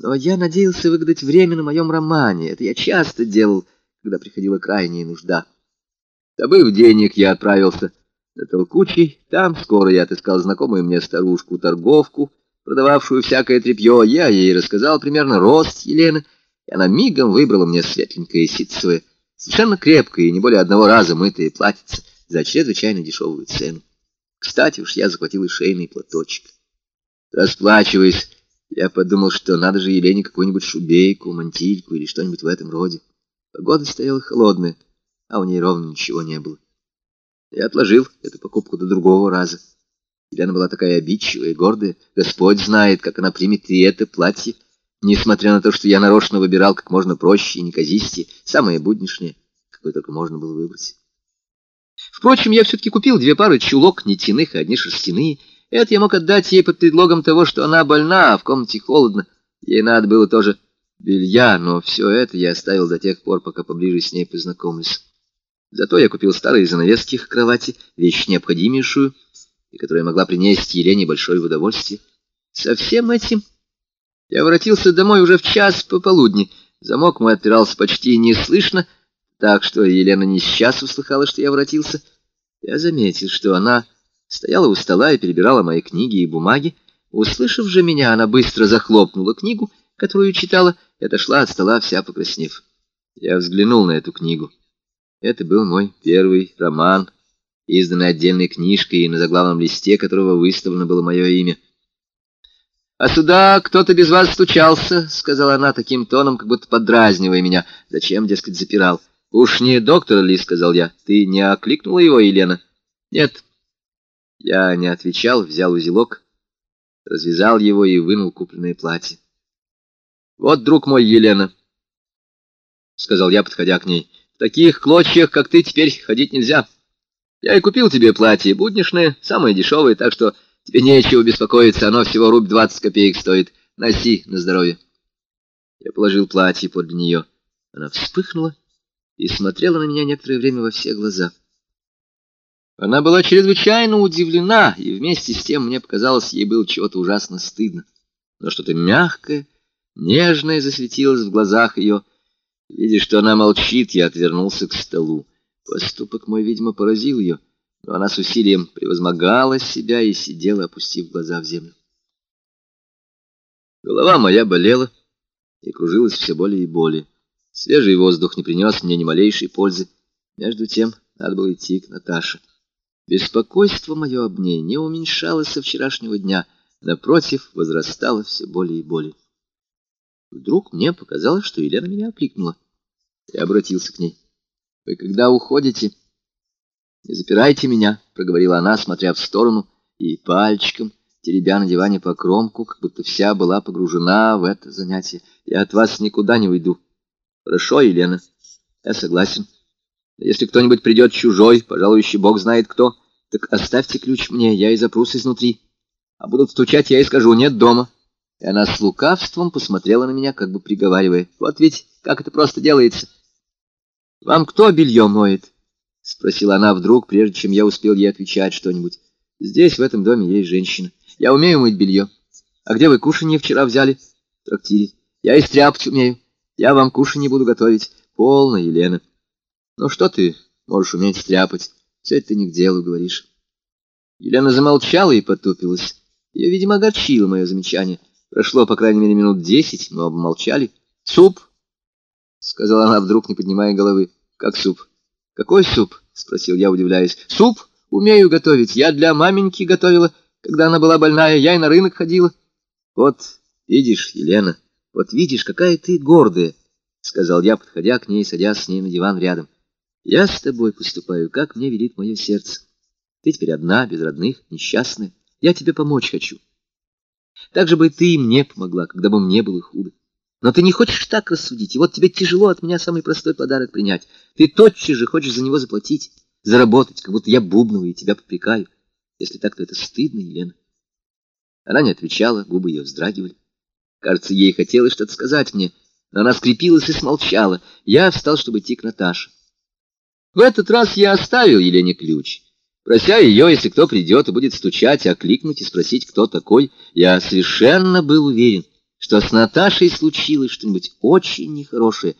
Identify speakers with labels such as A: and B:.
A: Но я надеялся выгадать время на моем романе. Это я часто делал, когда приходила крайняя нужда. Добыв денег, я отправился на Толкучий. Там скоро я отыскал знакомую мне старушку-торговку, продававшую всякое тряпье. Я ей рассказал примерно рост Елены, и она мигом выбрала мне светленькое ситцевое, совершенно крепкое и не более одного раза мытое платьице за чрезвычайно дешевую цену. Кстати уж я захватил и шейный платочек. Расплачиваясь, я подумал, что надо же Елене какую-нибудь шубейку, мантильку или что-нибудь в этом роде. Погода стояла холодная, а у ней ровно ничего не было. Я отложил эту покупку до другого раза. Елена была такая обидчивая и гордая. Господь знает, как она примет и это платье, несмотря на то, что я нарочно выбирал как можно проще и неказистее, самое буднишнее, какое только можно было выбрать. Впрочем, я все-таки купил две пары чулок, нитяных и одни шерстяные. Это я мог отдать ей под предлогом того, что она больна, а в комнате холодно. Ей надо было тоже белья, но все это я оставил до тех пор, пока поближе с ней познакомлюсь. Зато я купил старые занавески к кровати, вещь необходимейшую, и которая могла принести Елене большое удовольствие. Со всем этим я воротился домой уже в час пополудни. Замок мой отпирался почти неслышно, так что Елена не сейчас услыхала, что я воротился. Я заметил, что она стояла у стола и перебирала мои книги и бумаги. Услышав же меня, она быстро захлопнула книгу, которую читала, и отошла от стола, вся покраснев. Я взглянул на эту книгу. Это был мой первый роман, изданный отдельной книжкой, и на заглавном листе которого выставлено было мое имя. «А сюда кто-то без вас стучался», — сказала она таким тоном, как будто подразнивая меня. «Зачем, дескать, запирал?» «Уж не доктор ли?» — сказал я. «Ты не окликнула его, Елена?» «Нет». Я не отвечал, взял узелок, развязал его и вынул купленное платье. «Вот, друг мой, Елена», — сказал я, подходя к ней, — «в таких клочьях, как ты, теперь ходить нельзя. Я и купил тебе платье, буднишное, самое дешевое, так что тебе нечего беспокоиться, оно всего рубь двадцать копеек стоит. Носи на здоровье». Я положил платье подле нее. Она вспыхнула и смотрела на меня некоторое время во все глаза. Она была чрезвычайно удивлена, и вместе с тем мне показалось, ей было чего-то ужасно стыдно. Но что-то мягкое, нежное засветилось в глазах ее. Видя, что она молчит, я отвернулся к столу. Поступок мой, видимо, поразил ее, но она с усилием превозмогала себя и сидела, опустив глаза в землю. Голова моя болела и кружилась все более и более. Свежий воздух не принес мне ни малейшей пользы. Между тем надо было идти к Наташе. Беспокойство мое об ней не уменьшалось со вчерашнего дня, напротив, возрастало все более и более. Вдруг мне показалось, что Елена меня окликнула. Я обратился к ней. «Вы когда уходите?» «Не запирайте меня», — проговорила она, смотря в сторону, и пальчиком, теребя на диване по кромку, как будто вся была погружена в это занятие. «Я от вас никуда не уйду». «Хорошо, Елена, я согласен». Если кто-нибудь придет чужой, пожалуй, бог знает кто, так оставьте ключ мне, я и запрусь изнутри. А будут стучать, я и скажу, нет дома. И она с лукавством посмотрела на меня, как бы приговаривая. Вот ведь как это просто делается. «Вам кто белье моет?» — спросила она вдруг, прежде чем я успел ей отвечать что-нибудь. «Здесь, в этом доме, есть женщина. Я умею мыть белье. А где вы кушанье вчера взяли?» «В трактире. Я и стряпать умею. Я вам кушанье буду готовить. Полно, Елена». Ну что ты можешь уметь стряпать? Все это ты не к делу говоришь. Елена замолчала и потупилась. Ее, видимо, огорчило мое замечание. Прошло, по крайней мере, минут десять, но обмолчали. «Суп?» — сказала она вдруг, не поднимая головы. «Как суп?» «Какой суп?» — спросил я, удивляясь. «Суп умею готовить. Я для маменьки готовила, когда она была больная. Я и на рынок ходила». «Вот видишь, Елена, вот видишь, какая ты гордая», — сказал я, подходя к ней, садясь с ней на диван рядом. Я с тобой поступаю, как мне велит мое сердце. Ты теперь одна, без родных, несчастная. Я тебе помочь хочу. Так же бы ты и мне помогла, когда бы мне было худо. Но ты не хочешь так рассудить, и вот тебе тяжело от меня самый простой подарок принять. Ты тотчас же хочешь за него заплатить, заработать, как будто я бубновый и тебя попрекаю. Если так, то это стыдно, Елена. Она не отвечала, губы ее вздрагивали. Кажется, ей хотелось что-то сказать мне, но она скрепилась и смолчала. Я встал, чтобы идти к Наташе. В этот раз я оставил Елене ключ. Прося ее, если кто придет и будет стучать, окликнуть и спросить, кто такой, я совершенно был уверен, что с Наташей случилось что-нибудь очень нехорошее,